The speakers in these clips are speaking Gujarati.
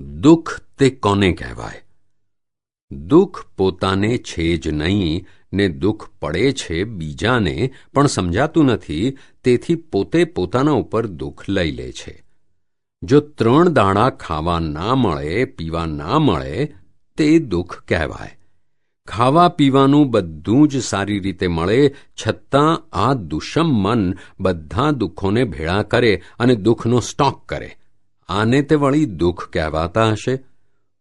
દુઃખ તે કોને કહેવાય? દુઃખ પોતાને છે જ નહીં, ને દુઃખ પડે છે બીજાને, પણ સમજાતું નથી, તેથી પોતે પોતાના ઉપર દુઃખ લઈ લે છે. જો ત્રણ દાણા ખાવા ના મળે, પીવા ના મળે, તે દુઃખ કહેવાય. ખાવા પીવાનું બધું જ સારી રીતે મળે, છતાં આ દુષમ મન બધા દુઃખોને ભેળા કરે અને દુઃખનો સ્ટોક કરે. આને તે વળી દુઃખ કહેવાતા હશે?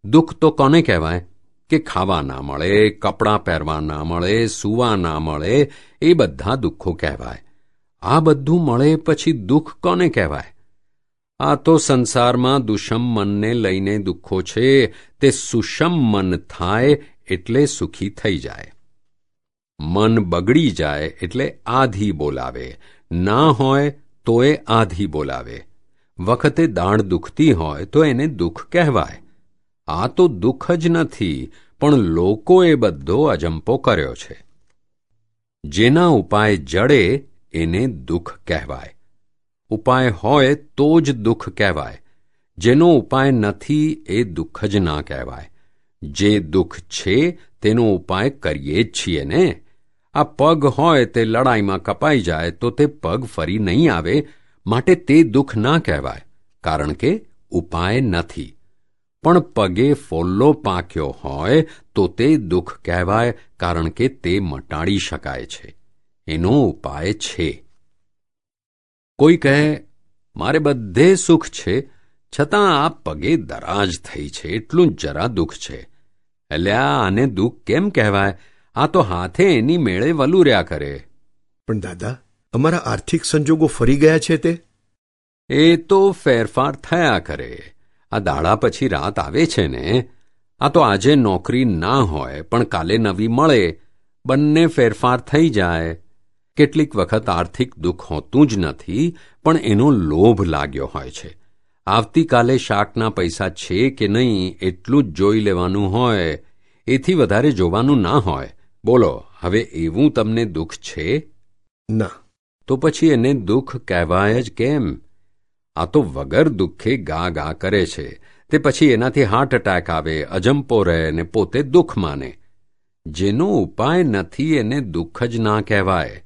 દુઃખ તો કોને કહેવાય? કે ખાવા ના મળે, કપડાં પહેરવા ના મળે, સૂવા ના મળે, એ બધા દુઃખો કહેવાય. આ બધું મળે પછી દુઃખ કોને કહેવાય? આ તો સંસારમાં દુષમ મનને લઈને દુઃખો છે, તે સુષમ મન થાય એટલે સુખી થઈ જાય. મન બગડી જાય એટલે આધી બોલાવે, ના હોય તોય આધી બોલાવે. વખતે દાણ દુખતી હોય તો એને દુઃખ કહેવાય. આ તો દુઃખ જ નથી, પણ લોકોએ બધો અજંપો કર્યો છે. જેના ઉપાય જડે, એને દુઃખ કહેવાય. ઉપાય હોય તો જ દુઃખ કહેવાય. જેનો ઉપાય નથી, એ દુઃખ જ ના કહેવાય. જે દુઃખ છે, તેનો ઉપાય કરીએ જ છીએ ને. આ પગ હોય તે લડાઈમાં કપાઈ જાય તો તે પગ ફરી નહીં આવે માટે તે દુઃખ ના કહેવાય, કારણ કે ઉપાય નથી. પણ પગે ફોલ્લો પાક્યો હોય તો તે દુઃખ કહેવાય, કારણ કે તે મટાડી શકાય છે. એનો ઉપાય છે. કોઈ કહે, મારે બધે સુખ છે, છતાં આ પગે દરાજ થઈ છે, એટલું જરા દુઃખ છે. એટલે આને દુઃખ કેમ કહેવાય? આ તો હાથે એની મેળે વલુર્યા કરે. પણ દાદા અમારા આર્થિક સંજોગો ફરી ગયા છે તે? એ તો ફેરફાર થયા કરે. આ દાડા પછી રાત આવે છે ને. આ તો આજે નોકરી ના હોય પણ કાલે નવી મળે. બંને ફેરફાર થઈ જાય. કેટલીક વખત આર્થિક દુઃખ હોતું જ નથી પણ એનો લોભ લાગ્યો હોય છે. આવતીકાલે શાકના પૈસા છે કે નહીં એટલું જ જોઈ લેવાનું હોય. એથી વધારે જોવાનું ના હોય. બોલો હવે એવું તમને દુઃખ છે? ના. તો પછી એને દુઃખ કહેવાય જ કેમ? આ તો વગર દુઃખે ગા ગા કરે છે. તે પછી એનાથી હાર્ટ એટેક આવે, અજંપો રહે ને પોતે દુઃખ માને. જેનો ઉપાય નથી એને દુઃખ જ ના કહેવાય.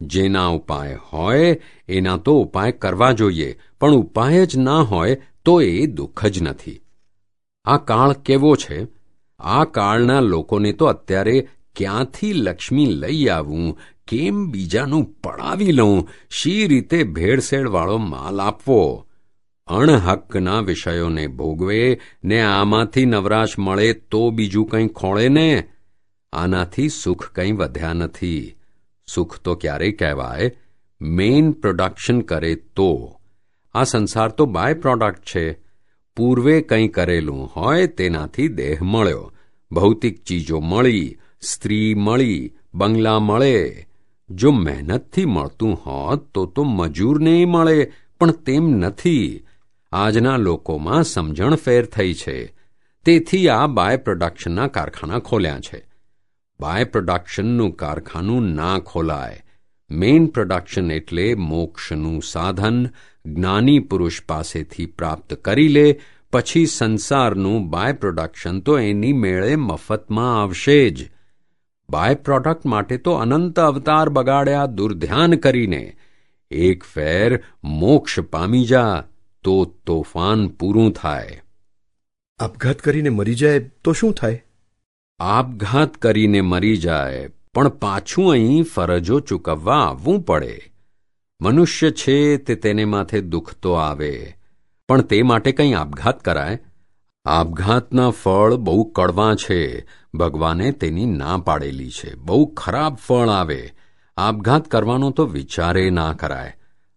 જેના ઉપાય હોય, એના તો ઉપાય કરવા જોઈએ. પણ ઉપાય જ ના હોય, તો એ દુઃખ જ નથી. આ કાળ કેવો છે? આ કાળના લોકોને તો અત્યારે ક્યાંથી લક્ષ્મી લઈ આવું? કેમ બીજાનું પડાવી લઉં? શી રીતે ભેળસેળવાળો માલ આપવો? અણહકના વિષયોને ભોગવે ને આમાંથી નવરાશ મળે તો બીજું કંઈ ખોળે ને? આનાથી સુખ કંઈ વધ્યા નથી. સુખ તો ક્યારેય કહેવાય, મેઇન પ્રોડક્શન કરે તો. આ સંસાર તો બાય પ્રોડક્ટ છે. પૂર્વે કંઈ કરેલું હોય તેનાથી દેહ મળ્યો, ભૌતિક ચીજો મળી સ્ત્રી મળી, બંગલા મળે. જો મહેનતથી મળતું હોત તો તો મજૂરને મળે, પણ તેમ નથી. આજના લોકોમાં સમજણ ફેર થઈ છે. તેથી આ બાય પ્રોડક્શનના કારખાના ખોલ્યા છે. બાય પ્રોડક્શનનું કારખાનું ના ખોલાય. મેઇન પ્રોડક્શન એટલે મોક્ષનું સાધન જ્ઞાની પુરુષ પાસેથી પ્રાપ્ત કરી લે, પછી સંસારનું બાય પ્રોડક્શન તો એની મેળે મફતમાં આવશે જ. બાય પ્રોડક્ટ માટે તો અનંત અવતાર બગાડ્યા દુર્ધ્યાન કરીને. એક ફેર મોક્ષ પામી જા તો તોફાન પૂરું થાય. આપઘાત કરીને મરી જાય તો શું થાય? આપઘાત કરીને મરી જાય પણ પાછું અહીં ફરજો ચૂકવવા આવવું પડે. મનુષ્ય છે તે તેને માથે દુઃખ તો આવે પણ તે માટે કંઈ આપઘાત કરાય? આપઘાતના ફળ બહુ કડવા છે ભગવાને તેની ના પાડેલી છે. બહુ ખરાબ ફળ આવે. આપઘાત કરવાનો તો વિચારે ના કરાય.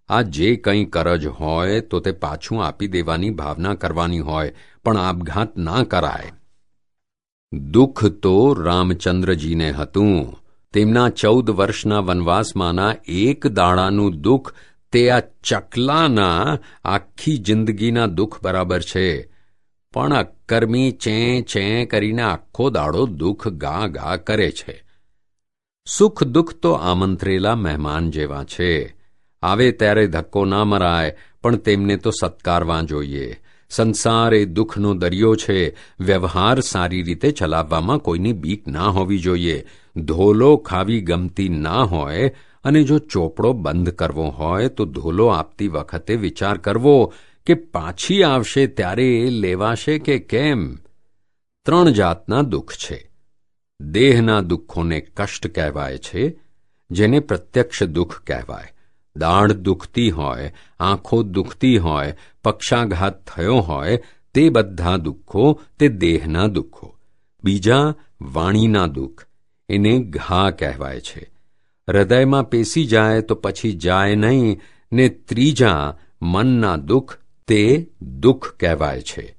આ જે કંઈ કરજ હોય તો તે પાછું આપી દેવાની ભાવના કરવાની હોય, પણ આપઘાત ના કરાય. દુઃખ તો રામચંદ્રજીને હતું. તેમના ચૌદ વર્ષના વનવાસમાંના એક દાડાનું દુઃખ તે આ ચકલાના આખી જિંદગીના દુઃખ બરાબર છે. પણ અક્કર્મી ચેં ચેં કરીને આખો દાડો દુઃખ ગા ગા કરે છે. સુખ દુઃખ તો આમંત્રેલા મહેમાન જેવા છે. આવે ત્યારે ધક્કો ના મરાય, પણ તેમને તો સત્કારવા જોઈએ. સંસાર એ દુઃખનો દરિયો છે. વ્યવહાર સારી રીતે ચલાવવામાં કોઈની બીક ના હોવી જોઈએ. ધોલો ખાવી ગમતી ના હોય અને જો ચોપડો બંધ કરવો હોય તો ધોલો આપતી વખતે વિચાર કરવો. કે પાછી આવશે ત્યારે એ લેવાશે કે કેમ? ત્રણ જાતના દુઃખ છે. દેહના દુઃખોને કષ્ટ કહેવાય છે, જેને પ્રત્યક્ષ દુઃખ કહેવાય. દાઢ દુખતી હોય, આંખો દુખતી હોય, પક્ષાઘાત થયો હોય, તે બધા દુઃખો, તે દેહના દુઃખો. બીજા, વાણીના દુઃખ. એને ઘા કહેવાય છે. હૃદયમાં પેસી જાય તો પછી જાય નહીં, ને ત્રીજા, મનના દુઃખ તે દુઃખ કહેવાય છે.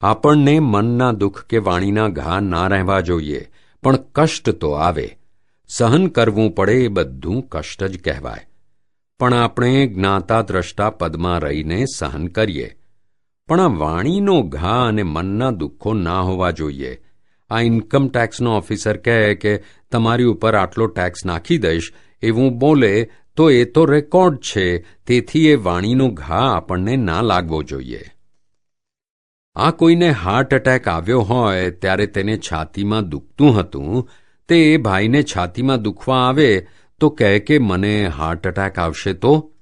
આપણને મનના દુઃખ કે વાણીના ઘા ના રહેવા જોઈએ, પણ કષ્ટ તો આવે. સહન કરવું પડે એ બધું કષ્ટ જ કહેવાય. પણ આપણે જ્ઞાતા દ્રષ્ટા પદમાં રહીને સહન કરીએ. પણ આ વાણીનો ઘા અને મનના દુઃખો ના હોવા જોઈએ. આ ઇન્કમ ટેક્સનો ઓફિસર કહે કે, તમારી ઉપર આટલો ટેક્સ નાખી દઈશ, એવું બોલે તો એ તો રેકોર્ડ છે, તેથી એ વાણીનો ઘા આપણને ના લાગવો જોઈએ. આ કોઈને હાર્ટ એટેક આવ્યો હોય, ત્યારે તેને છાતીમાં દુખતું હતું. તે એ ભાઈને છાતીમાં દુખવા આવે, તો કહે કે, મને હાર્ટ એટેક આવશે તો?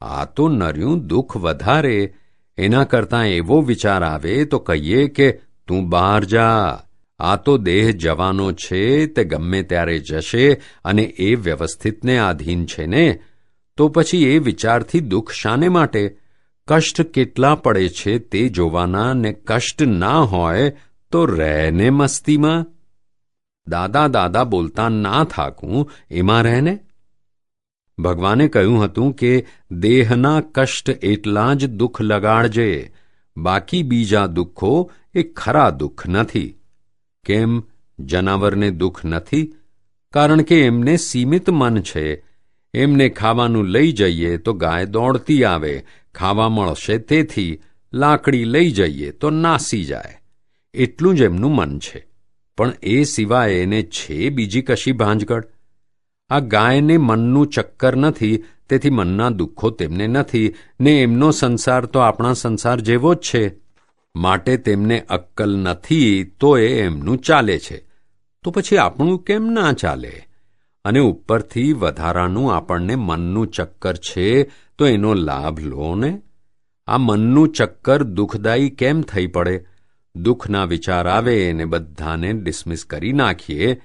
આ તો નર્યું દુઃખ વધારે. એના કરતાં એવો વિચાર આવે, તો કહીએ કે, તું બહાર જા. આ તો દેહ જવાનો છે, તે ગમે ત્યારે જશે અને એ વ્યવસ્થિતને આધીન છે ને? તો પછી એ વિચારથી દુઃખ શાને માટે? કષ્ટ કેટલા પડે છે તે જોવાના ને કષ્ટ ના હોય તો રહેને મસ્તીમાં? દાદા દાદા બોલતા ના થાકું, એમાં રહેને? ભગવાને કહ્યું હતું કે દેહના કષ્ટ એટલા જ દુઃખ લગાડજે. બાકી બીજા દુઃખો એ ખરા દુઃખ નથી. કેમ જનાવરને દુઃખ નથી? કારણ કે એમને સીમિત મન છે. એમને ખાવાનું લઈ જઈએ તો ગાય દોડતી આવે. ખાવા મળશે તેથી લાકડી લઈ જઈએ તો નાસી જાય. એટલું જ એમનું મન છે. પણ એ સિવાય એને છે બીજી કશી ભાંજગડ આ ગાયને મનનું ચક્કર નથી, તેથી મનના દુઃખો તેમને નથી. ને એમનો સંસાર તો આપણા સંસાર જેવો જ છે. માટે તેમને અક્કલ નથી, તો એ એમનું ચાલે છે. તો પછી આપણું કેમ ના ચાલે? અને ઉપરથી વધારાનું આપણને મનનું ચક્કર છે, તો એનો લાભ લો ને. આ મનનું ચક્કર દુઃખદાયી કેમ થઈ પડે? દુઃખના વિચાર આવે એને બધાને ડિસમિસ કરી નાખીએ.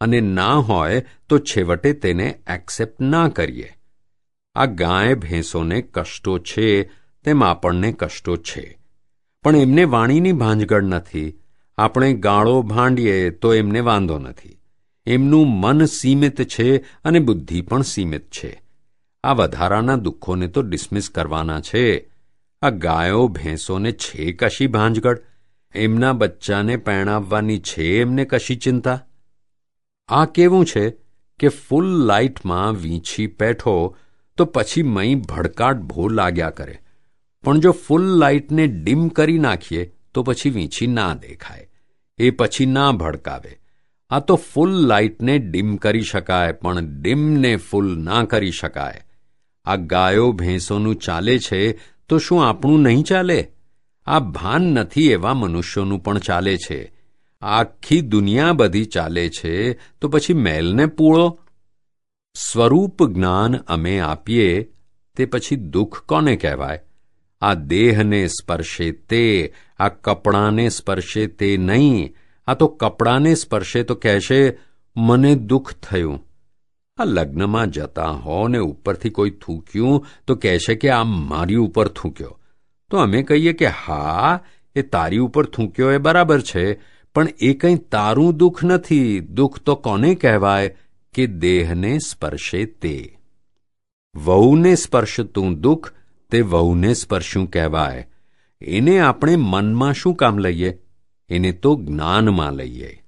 અને ના હોય તો છેવટે તેને એક્સેપ્ટ ના કરીએ. આ ગાય ભેંસોને કષ્ટો છે, તેમ આપણને કષ્ટો છે. પણ એમને વાણીની ભાંજગડ નથી. આપણે ગાળો ભાંડીએ તો એમને વાંધો નથી. એમનું મન સીમિત છે અને બુદ્ધિ પણ સીમિત છે. આ વધારાના દુઃખોને તો ડિસમિસ કરવાના છે. આ ગાયો ભેંસોને છે કશી ભાંજગડ એમના બચ્ચાને પહેણાવવાની છે એમને કશી ચિંતા? આ કેવું છે કે ફૂલ લાઇટમાં વીંછી પેઠો તો પછી મઈ ભડકાટ ભો લાગ્યા કરે? પણ જો ફૂલ લાઇટને ડીમ કરી નાખીએ, તો પછી વીંછી ના દેખાય. એ પછી ના ભડકાવે. આ તો ફૂલ લાઇટને ડીમ કરી શકાય, પણ ડીમને ફૂલ ના કરી શકાય. આ ગાયો ભેંસોનું ચાલે છે, તો શું આપણું નહીં ચાલે? આ ભાન નથી એવા મનુષ્યોનું પણ ચાલે છે. આખી દુનિયા બધી ચાલે છે, તો પછી મેલને પૂળો? સ્વરૂપ જ્ઞાન અમે આપીએ, તે પછી દુઃખ કોને કહેવાય? આ દેહને સ્પર્શે તે, આ કપડાને સ્પર્શે તે નહીં. આ તો કપડાને સ્પર્શે તો કહેશે, મને દુઃખ થયું. આ લગ્નમાં જતા હો ને ઉપરથી કોઈ થૂક્યું તો કહેશે કે, આ મારી ઉપર થૂક્યો. તો અમે કહીએ કે, હા, એ તારી ઉપર થૂક્યો એ બરાબર છે, પણ એ કંઈ તારું દુઃખ નથી. દુઃખ તો કોને કહેવાય કે દેહને સ્પર્શે તે. વહુને સ્પર્શતું દુઃખ તે વહુને સ્પર્શું કહેવાય. એને આપણે મનમાં શું કામ લઈએ? એને તો જ્ઞાનમાં લઈએ.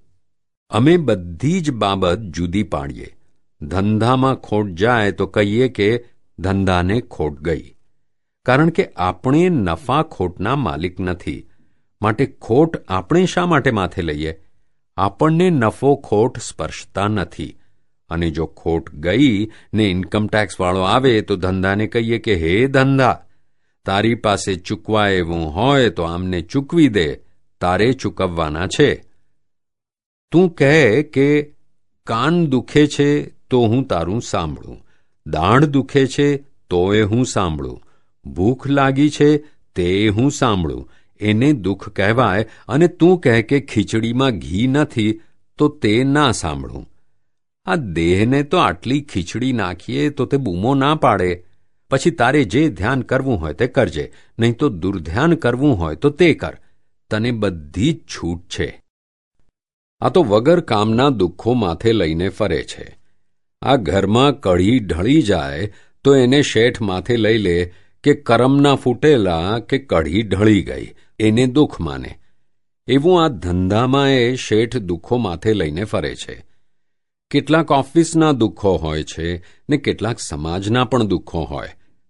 અમે બધી જ બાબત જુદી પાડીએ. ધંધામાં ખોટ જાય તો કહીએ કે ધંધાને ખોટ ગઈ. કારણ કે આપણે નફા ખોટના માલિક નથી. માટે ખોટ આપણે શા માટે માથે લઈએ? આપણને નફો ખોટ સ્પર્શતા નથી. અને જો ખોટ ગઈ ને ઇન્કમટેક્સવાળો આવે તો ધંધાને કહીએ કે, હે ધંધા, તારી પાસે ચૂકવા એવું હોય તો આમને ચૂકવી દે. તારે ચૂકવવાના છે. તું કહે કે, કાન દુખે છે તો હું તારું સાંભળું. દાણ દુખે છે તોય હું સાંભળું. ભૂખ લાગી છે તે હું સાંભળું. એને દુઃખ કહેવાય અને તું કહે કે, ખીચડીમાં ઘી નથી તો તે ના સાંભળું. આ દેહને તો આટલી ખીચડી નાખીએ તો તે બૂમો ના પાડે. પછી તારે જે ધ્યાન કરવું હોય તે કરજે, નહીં તો દુર્ધ્યાન કરવું હોય તો તે કર. તને બધી જ છૂટ છે. આ તો વગર કામના દુઃખો માથે લઈને ફરે છે. આ ઘરમાં કઢી ઢળી જાય તો એને શેઠ માથે લઈ લે કે કરમના ફૂટેલા કે કઢી ઢળી ગઈ, એને દુઃખ માને. એવું આ ધંધામાં એ શેઠ દુઃખો માથે લઈને ફરે છે. કેટલાક ઓફિસના દુઃખો હોય છે ને કેટલાક સમાજના પણ દુઃખો હોય,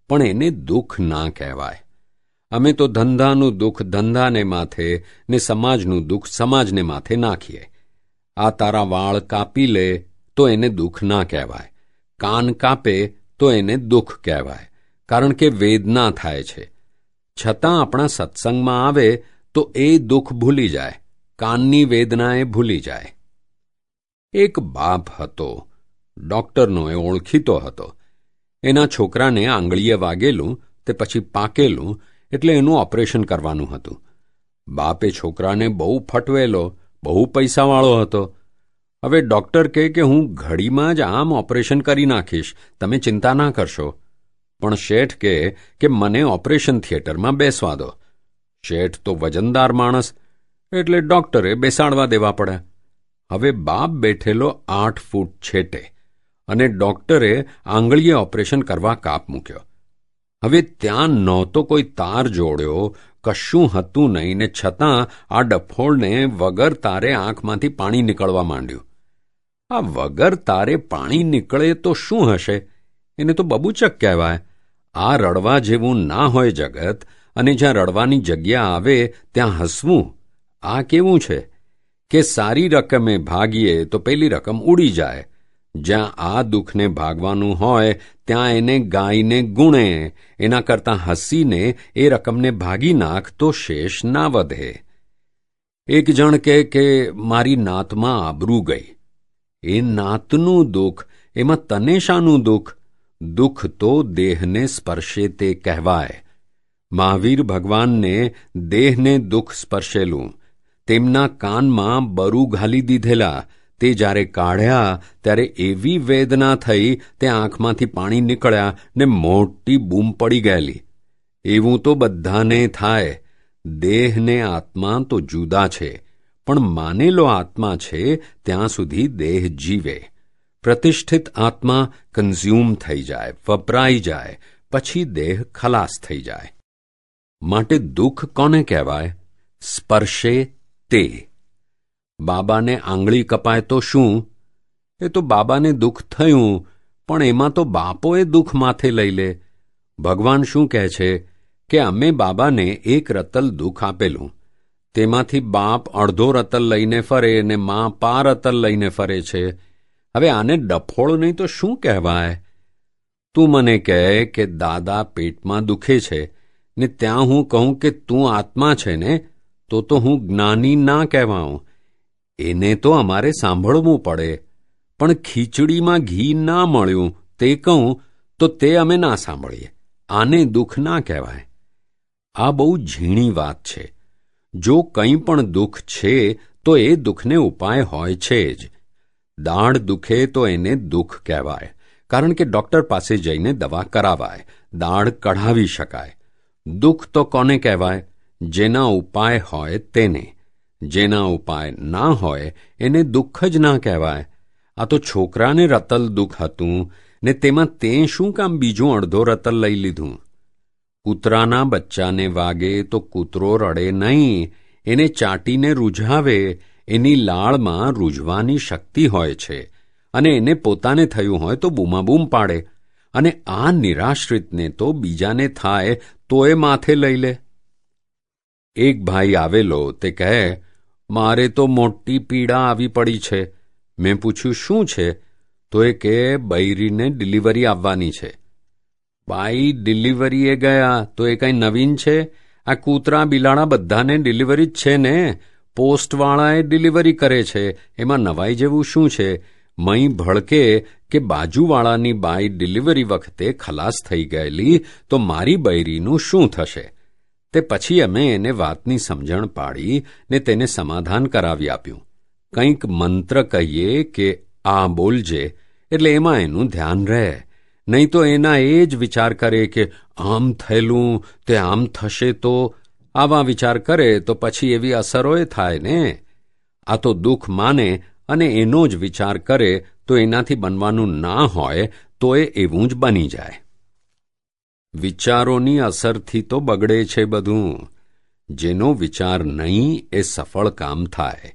પણ એને દુઃખ ના કહેવાય. અમે તો ધંધાનું દુઃખ ધંધાને માથે ને સમાજનું દુઃખ સમાજને માથે નાખીએ. આ તારા વાળ કાપી લે તો એને દુઃખ ના કહેવાય. કાન કાપે તો એને દુઃખ કહેવાય, કારણ કે વેદના થાય છે. છતાં આપણા સત્સંગમાં આવે તો એ દુઃખ ભૂલી જાય, કાનની વેદના એ ભૂલી જાય. એક બાપ હતો, ડોક્ટરનો એ ઓળખીતો હતો. એના છોકરાને આંગળીએ વાગેલું તે પછી પાકેલું એટલે એનું ઓપરેશન કરવાનું હતું. બાપે છોકરાને બહુ ફટવેલો, બહુ પૈસાવાળો હતો. હવે ડોક્ટર કહે કે હું ઘડીમાં જ આમ ઓપરેશન કરી નાખીશ, તમે ચિંતા ના કરશો. પણ શેઠ કહે કે મને ઓપરેશન થિયેટરમાં બેસવા દો. શેઠ તો વજનદાર માણસ, એટલે ડોક્ટરે બેસાડવા દેવા પડે. હવે બાપ બેઠેલો આઠ ફૂટ છેટે અને ડોક્ટરે આંગળીએ ઓપરેશન કરવા કાપ મૂક્યો. હવે ત્યાં નહોતો કોઈ તાર જોડ્યો, કશું હતું નહીં ને છતાં આ ડફોળને વગર તારે આંખમાંથી પાણી નીકળવા માંડ્યું. આ વગર તારે પાણી નીકળે તો શું હશે? એને તો બબૂચક કહેવાય. આ રડવા જેવું ના હોય જગત, અને જ્યાં રડવાની જગ્યા આવે ત્યાં હસવું. આ કેવું છે? કે સારી રકમે ભાગીએ તો પેલી રકમ ઉડી જાય. જ્યાં આ દુઃખને ભાગવાનું હોય, ત્યાં એને ગાયને ગુણે. એના કરતાં હસીને એ રકમને ભાગી નાખ તો શેષ ના વધે. એક જણ કહે કે, મારી નાતમાં આબરૂ ગઈ. એ નાતનું દુઃખ, એમાં તને શાનું દુઃખ? દુઃખ તો દેહને સ્પર્શે તે કહેવાય. મહાવીર ભગવાનને દેહને દુઃખ સ્પર્શેલું. તેમના કાનમાં બરુ ઘાલી દીધેલા. તે જ્યારે કાઢ્યા, ત્યારે એવી વેદના થઈ, તે આંખમાંથી પાણી નીકળ્યા ને મોટી બૂમ પડી ગયેલી. એવું તો બધાને થાય. દેહને આત્મા તો જુદા છે. પણ માનેલો આત્મા છે, ત્યાં સુધી દેહ જીવે. પ્રતિષ્ઠિત આત્મા કન્ઝ્યુમ થઈ જાય, વપરાઈ જાય, પછી દેહ ખલાસ થઈ જાય. માટે દુઃખ કોને કહેવાય? સ્પર્શે તે. બાબાને આંગળી કપાય તો શું? એ તો બાબાને દુઃખ થયું, પણ એમાં તો બાપોએ દુઃખ માથે લઈ લે. ભગવાન શું કહે છે કે અમે બાબાને એક રતલ દુઃખ આપેલું. તેમાંથી બાપ અડધો રતલ લઈને ફરે ને મા પા રતલ લઈને ફરે છે. હવે આને ડફોળ નહીં તો શું કહેવાય? તું મને કહે કે દાદા પેટમાં દુખે છે ને ત્યાં હું કહું કે તું આત્મા છે ને તો તો હું જ્ઞાની ના કહેવાઉં. એને તો અમારે સાંભળવું પડે. પણ ખીચડીમાં ઘી ના મળ્યું, તે કહું, તો તે અમે ના સાંભળીએ. આને દુઃખ ના કહેવાય. આ બહુ ઝીણી વાત છે. જો કંઈ પણ દુઃખ છે, તો એ દુઃખને ઉપાય હોય છે જ. દાઢ દુખે તો એને દુઃખ કહેવાય. કારણ કે ડોક્ટર પાસે જઈને દવા કરાવાય. દાઢ કઢાવી શકાય. દુઃખ તો કોને કહેવાય? જેના ઉપાય હોય તેને. જેના ઉપાય ના હોય એને દુઃખ જ ના કહેવાય. આ તો છોકરાને રતલ દુઃખ હતું, ને તેમાં તે શું કામ બીજું અડધો રતલ લઈ લીધું? કૂતરાના બચ્ચાને વાગે તો કૂતરો રડે નહીં. એને ચાટીને રૂઝાવે, એની લાળમાં રૂઝવાની શક્તિ હોય છે. અને એને પોતાને થયું હોય તો બૂમાબૂમ પાડે. અને આ નિરાશ્રિતને તો બીજાને થાય, તો એ માથે લઈ લે. એક ભાઈ આવેલો તે કહે, મારે તો મોટી પીડા આવી પડી છે. મેં પૂછ્યું, શું છે? તો એ કે, બૈરીને ડિલિવરી આવવાની છે. બાઈ ડિલિવરીએ ગયા, તો એ કંઈ નવીન છે? આ કૂતરા બિલાડા બધાને ડિલિવરી જ છે ને? પોસ્ટવાળાએ ડિલિવરી કરે છે. એમાં નવાઈ જેવું શું છે? મહી ભડકે કે બાજુવાળાની બાઈ ડિલિવરી વખતે ખલાસ થઈ ગયેલી, તો મારી બૈરીનું શું થશે? તે પછી અમે એને વાતની સમજણ પાડી ને તેને સમાધાન કરાવી આપ્યું. કંઈક મંત્ર કહીએ કે, આ બોલજે, એટલે એમાં એનું ધ્યાન રહે. નહીં તો એના એ જ વિચાર કરે કે, આમ થયેલું, તે આમ થશે તો. આવા વિચાર કરે તો પછી એવી અસરોએ થાય ને. આ તો દુઃખ માને અને એનો જ વિચાર કરે તો એનાથી બનવાનું ના હોય તો એ એવું જ બની જાય. વિચારોની અસરથી તો બગડે છે બધું. જેનો વિચાર નહીં એ સફળ કામ થાય.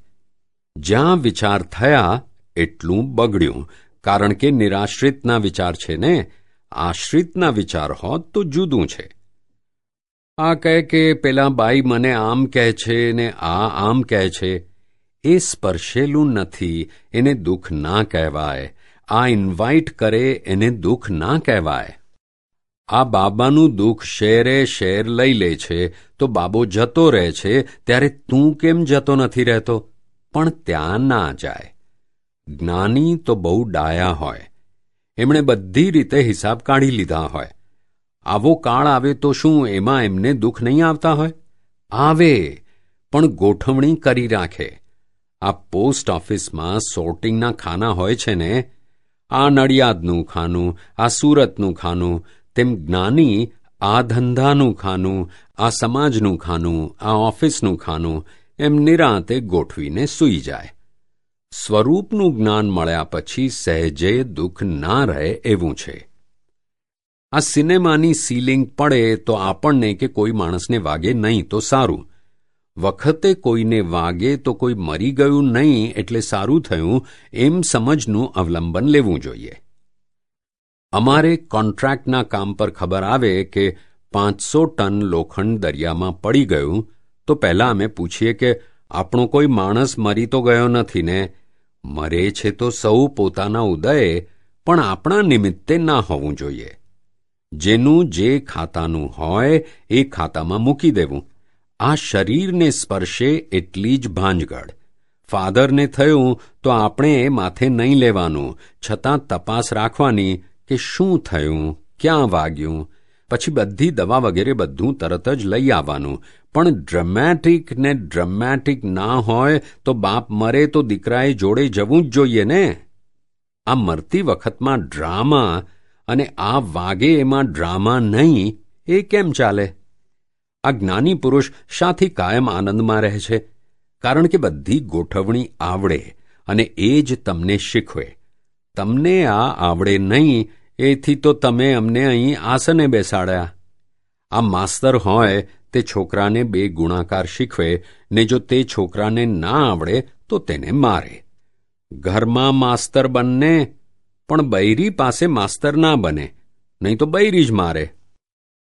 જ્યાં વિચાર થયા એટલું બગડ્યું. કારણ કે નિરાશ્રિતના વિચાર છે ને, આશ્રિતના વિચાર હોત તો જુદું છે. આ કહે કે પેલા બાઈ મને આમ કહે છે ને આ આમ કહે છે. એ સ્પર્શેલું નથી, એને દુઃખ ના કહેવાય. આ ઇન્વાઇટ કરે, એને દુઃખ ના કહેવાય. આ બાબાનું દુઃખ શેરે શેર લઈ લે છે, તો બાબો જતો રહે છે, ત્યારે તું કેમ જતો નથી રહેતો? પણ ત્યાં ના જાય. જ્ઞાની તો બહુ ડાયા હોય. એમણે બધી રીતે હિસાબ કાઢી લીધા હોય. આવો કાળ આવે તો શું એમાં એમને દુઃખ નહીં આવતા હોય? આવે, પણ ગોઠવણી કરી રાખે. આ પોસ્ટ ઓફિસમાં સોર્ટિંગના ખાના હોય છે ને. આ નડિયાદનું ખાનું, આ સુરતનું ખાનું તેમ જ્ઞાની આ ધંધાનું ખાનું, આ સમાજનું ખાનું, આ ઓફિસનું ખાનું એમ નિરાંતે ગોઠવીને સૂઈ જાય. સ્વરૂપનું જ્ઞાન મળ્યા પછી સહેજે દુઃખ ના રહે એવું છે. આ સિનેમાની સીલિંગ પડે તો આપણને કે કોઈ માણસને વાગે નહીં તો સારું. વખતે કોઈને વાગે તો કોઈ મરી ગયું નહીં એટલે સારું થયું એમ સમજનું અવલંબન લેવું જોઈએ. અમારે કોન્ટ્રાક્ટના કામ પર ખબર આવે કે પાંચસો ટન લોખંડ દરિયામાં પડી ગયું, તો પહેલાં અમે પૂછીએ કે આપણો કોઈ માણસ મરી તો ગયો નથી ને? મરે છે તો સૌ પોતાના ઉદયે, પણ આપણા નિમિત્તે ના હોવું જોઈએ. જેનું જે ખાતાનું હોય એ ખાતામાં મૂકી દેવું. આ શરીરને સ્પર્શે એટલી જ ભાંજગઢ ફાધરને થયું તો આપણે એ માથે નહીં લેવાનું, છતાં તપાસ રાખવાની કે શું થયું? ક્યાં વાગ્યું? પછી બધી દવા વગેરે બધું તરત જ લઈ આવવાનું. પણ ડ્રમેટિક ને ડ્રમેટિક ના હોય તો બાપ મરે તો દીકરાએ જોડે જવું જ જોઈએ ને? આ મરતી વખતમાં ડ્રામા અને આ વાગે એમાં ડ્રામા નહીં, એ કેમ ચાલે? આ જ્ઞાની પુરુષ શાથી કાયમ આનંદમાં રહે છે, કારણ કે બધી ગોઠવણી આવડે અને એ જ તમને શીખવે. તમને આ આવડે નહીં, એથી તો તમે અમને અહીં આસને બેસાડ્યા. આ માસ્તર હોય, તે છોકરાને બે ગુણાકાર શીખવે, ને જો તે છોકરાને ના આવડે, તો તેને મારે. ઘરમાં માસ્તર બંને, પણ બૈરી પાસે માસ્તર ના બને, નહીં તો બૈરી જ મારે.